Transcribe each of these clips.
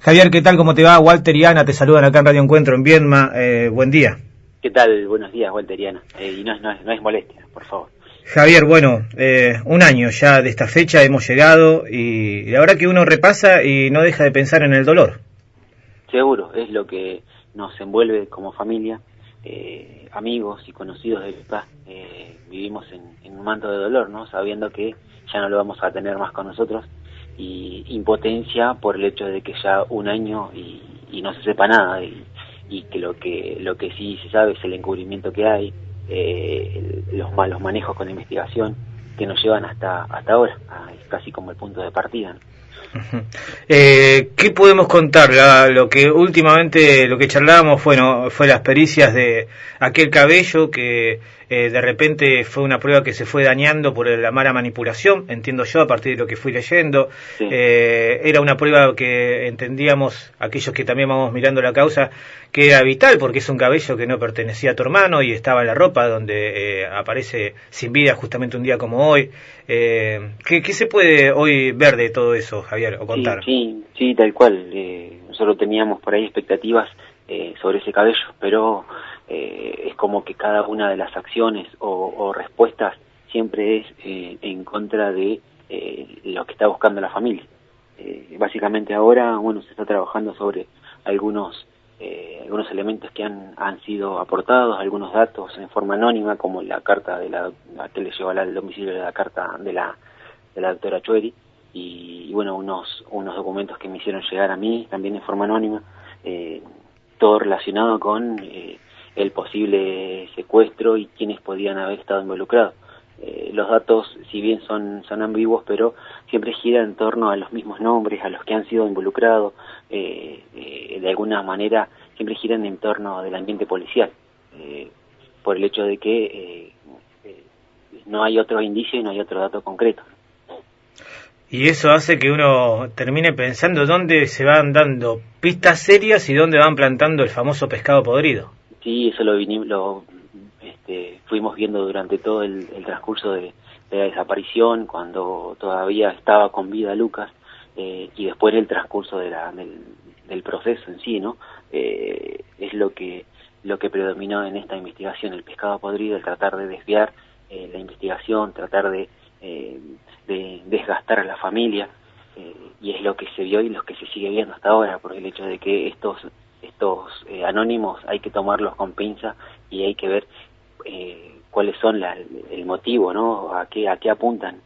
Javier, ¿qué tal? ¿Cómo te va? Walter y Ana te saludan acá en Radio Encuentro en Viedma. Eh, buen día. ¿Qué tal? Buenos días, Walter y Ana. Eh, y no, no, no, es molestia, por favor. Javier, bueno, eh, un año ya de esta fecha hemos llegado y la verdad que uno repasa y no deja de pensar en el dolor. Seguro, es lo que nos envuelve como familia, amigos y conocidos de paz. vivimos en, en un manto de dolor, ¿no? Sabiendo que ya no lo vamos a tener más con nosotros y impotencia por el hecho de que ya un año y, no se sepa nada y, que lo que lo que sí se sabe es el encubrimiento que hay eh, los malos manejos con la investigación que nos llevan hasta hasta ahora casi como el punto de partida eh, ¿Qué podemos contar? lo que últimamente, lo que charlábamos, bueno, fue las pericias de aquel cabello que eh, de repente fue una prueba que se fue dañando por la mala manipulación, entiendo yo, a partir de lo que fui leyendo. Eh, era una prueba que entendíamos, aquellos que también vamos mirando la causa, que era vital porque es un cabello que no pertenecía a tu hermano y estaba en la ropa donde aparece sin vida justamente un día como hoy. ¿qué, ¿Qué se puede hoy ver de todo eso, Javier? o contar. Sí, sí, tal cual. Eh, nosotros teníamos por ahí expectativas eh, sobre ese cabello, pero eh, es como que cada una de las acciones o, respuestas siempre es en contra de lo que está buscando la familia. básicamente ahora, bueno, se está trabajando sobre algunos algunos elementos que han, han sido aportados, algunos datos en forma anónima, como la carta de la, que le llevó al domicilio de la carta de la, de la doctora Chueri, y, bueno, unos, unos documentos que me hicieron llegar a mí, también en forma anónima, eh, todo relacionado con eh, el posible secuestro y quienes podían haber estado involucrados. Eh, los datos, si bien son, son ambiguos, pero siempre giran en torno a los mismos nombres, a los que han sido involucrados, de alguna manera siempre giran en torno del ambiente policial, por el hecho de que no hay otro indicio y no hay otro dato concreto. Y eso hace que uno termine pensando dónde se van dando pistas serias y dónde van plantando el famoso pescado podrido. Sí, eso lo, lo este, fuimos viendo durante todo el, transcurso de, la desaparición, cuando todavía estaba con vida Lucas, eh, y después el transcurso de la, del, proceso en sí, ¿no? Eh, es lo que, lo que predominó en esta investigación, el pescado podrido, el tratar de desviar eh, la investigación, tratar de de desgastar a la familia eh, y es lo que se vio y lo que se sigue viendo hasta ahora por el hecho de que estos eh, anónimos hay que tomarlos con pinza y hay que ver eh, cuáles son el motivo no a qué a qué apuntan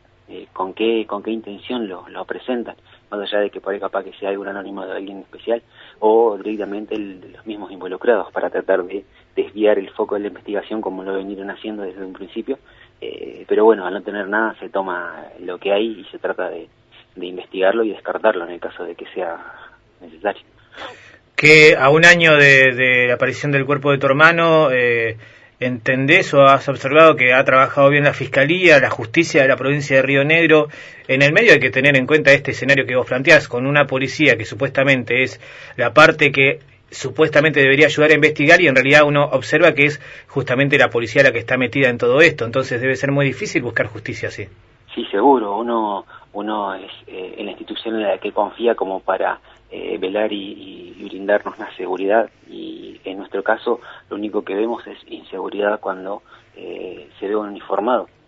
con qué con qué intención lo, presentan. Más allá de que por ahí capaz que sea algún anónimo de alguien especial o directamente de los mismos involucrados para tratar de desviar el foco de la investigación como lo venían haciendo desde un principio. Eh, pero bueno, al no tener nada se toma lo que hay y se trata de, investigarlo y descartarlo en el caso de que sea necesario. Que a un año de, la aparición del cuerpo de tu hermano, eh, ¿entendés o has observado que ha trabajado bien la Fiscalía, la Justicia de la provincia de Río Negro? En el medio hay que tener en cuenta este escenario que vos planteás, con una policía que supuestamente es la parte que supuestamente debería ayudar a investigar y en realidad uno observa que es justamente la policía la que está metida en todo esto, entonces debe ser muy difícil buscar justicia así. Sí, seguro, uno, uno es eh, en la institución en la que confía como para eh, velar y, brindarnos la seguridad y en nuestro caso lo único que vemos es inseguridad cuando eh, se ve un uniformado